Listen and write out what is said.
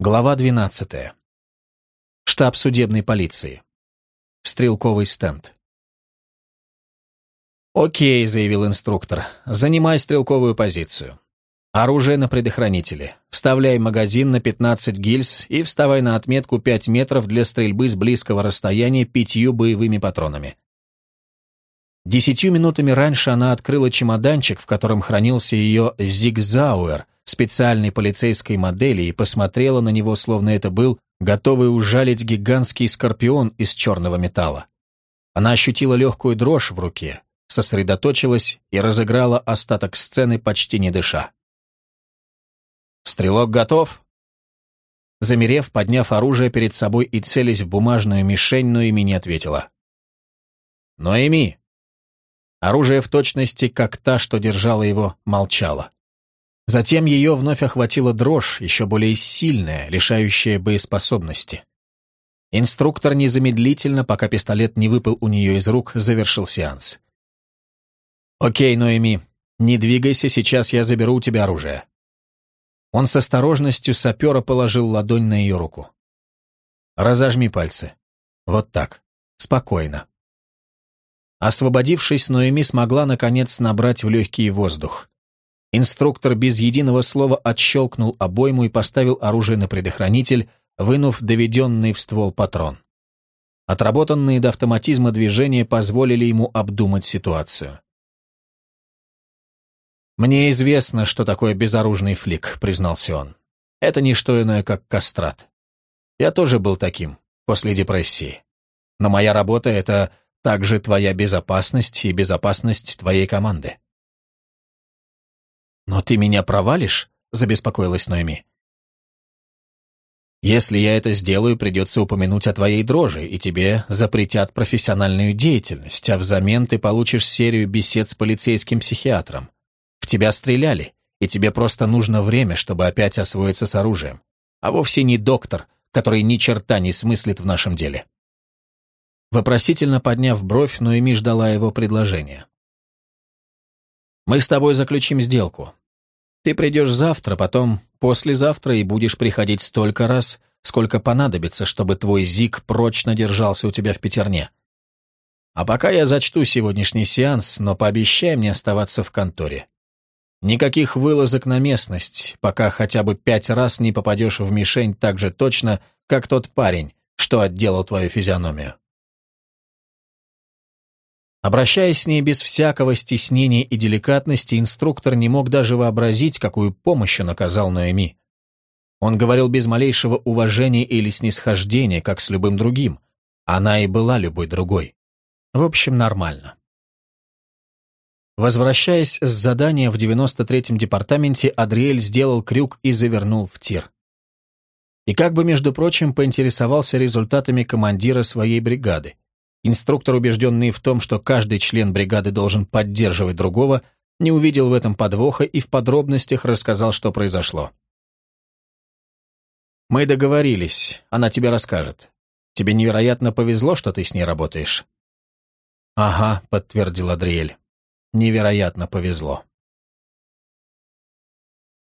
Глава 12. Штаб судебной полиции. Стрелковый стенд. «Окей», — заявил инструктор, — «занимай стрелковую позицию. Оружие на предохранителе. Вставляй магазин на 15 гильз и вставай на отметку 5 метров для стрельбы с близкого расстояния пятью боевыми патронами». Десятью минутами раньше она открыла чемоданчик, в котором хранился ее «Зигзауэр», специальной полицейской модели и посмотрела на него, словно это был готовый ужалить гигантский скорпион из черного металла. Она ощутила легкую дрожь в руке, сосредоточилась и разыграла остаток сцены, почти не дыша. «Стрелок готов?» Замерев, подняв оружие перед собой и целясь в бумажную мишень, Ноэми не ответила. «Ноэми!» Оружие в точности, как та, что держала его, молчала. Затем ее вновь охватила дрожь, еще более сильная, лишающая боеспособности. Инструктор незамедлительно, пока пистолет не выпал у нее из рук, завершил сеанс. «Окей, Ноэми, не двигайся, сейчас я заберу у тебя оружие». Он с осторожностью сапера положил ладонь на ее руку. «Разожми пальцы. Вот так. Спокойно». Освободившись, Ноэми смогла, наконец, набрать в легкий воздух. Инструктор без единого слова отщелкнул обойму и поставил оружие на предохранитель, вынув доведенный в ствол патрон. Отработанные до автоматизма движения позволили ему обдумать ситуацию. «Мне известно, что такое безоружный флик», — признался он. «Это не что иное, как кастрат. Я тоже был таким, после депрессии. Но моя работа — это также твоя безопасность и безопасность твоей команды. «Но ты меня провалишь?» — забеспокоилась Ноэми. «Если я это сделаю, придется упомянуть о твоей дрожи, и тебе запретят профессиональную деятельность, а взамен ты получишь серию бесед с полицейским психиатром. В тебя стреляли, и тебе просто нужно время, чтобы опять освоиться с оружием, а вовсе не доктор, который ни черта не смыслит в нашем деле». Вопросительно подняв бровь, Ноэми ждала его предложения. «Мы с тобой заключим сделку. Ты придешь завтра, потом послезавтра и будешь приходить столько раз, сколько понадобится, чтобы твой зик прочно держался у тебя в пятерне. А пока я зачту сегодняшний сеанс, но пообещай мне оставаться в конторе. Никаких вылазок на местность, пока хотя бы пять раз не попадешь в мишень так же точно, как тот парень, что отделал твою физиономию. Обращаясь с ней без всякого стеснения и деликатности, инструктор не мог даже вообразить, какую помощь он оказал Ноэми. Он говорил без малейшего уважения или снисхождения, как с любым другим. Она и была любой другой. В общем, нормально. Возвращаясь с задания в 93-м департаменте, Адриэль сделал крюк и завернул в тир. И как бы, между прочим, поинтересовался результатами командира своей бригады. Инструктор, убежденный в том, что каждый член бригады должен поддерживать другого, не увидел в этом подвоха и в подробностях рассказал, что произошло. «Мы договорились, она тебе расскажет. Тебе невероятно повезло, что ты с ней работаешь». «Ага», — подтвердил Адриэль. «Невероятно повезло».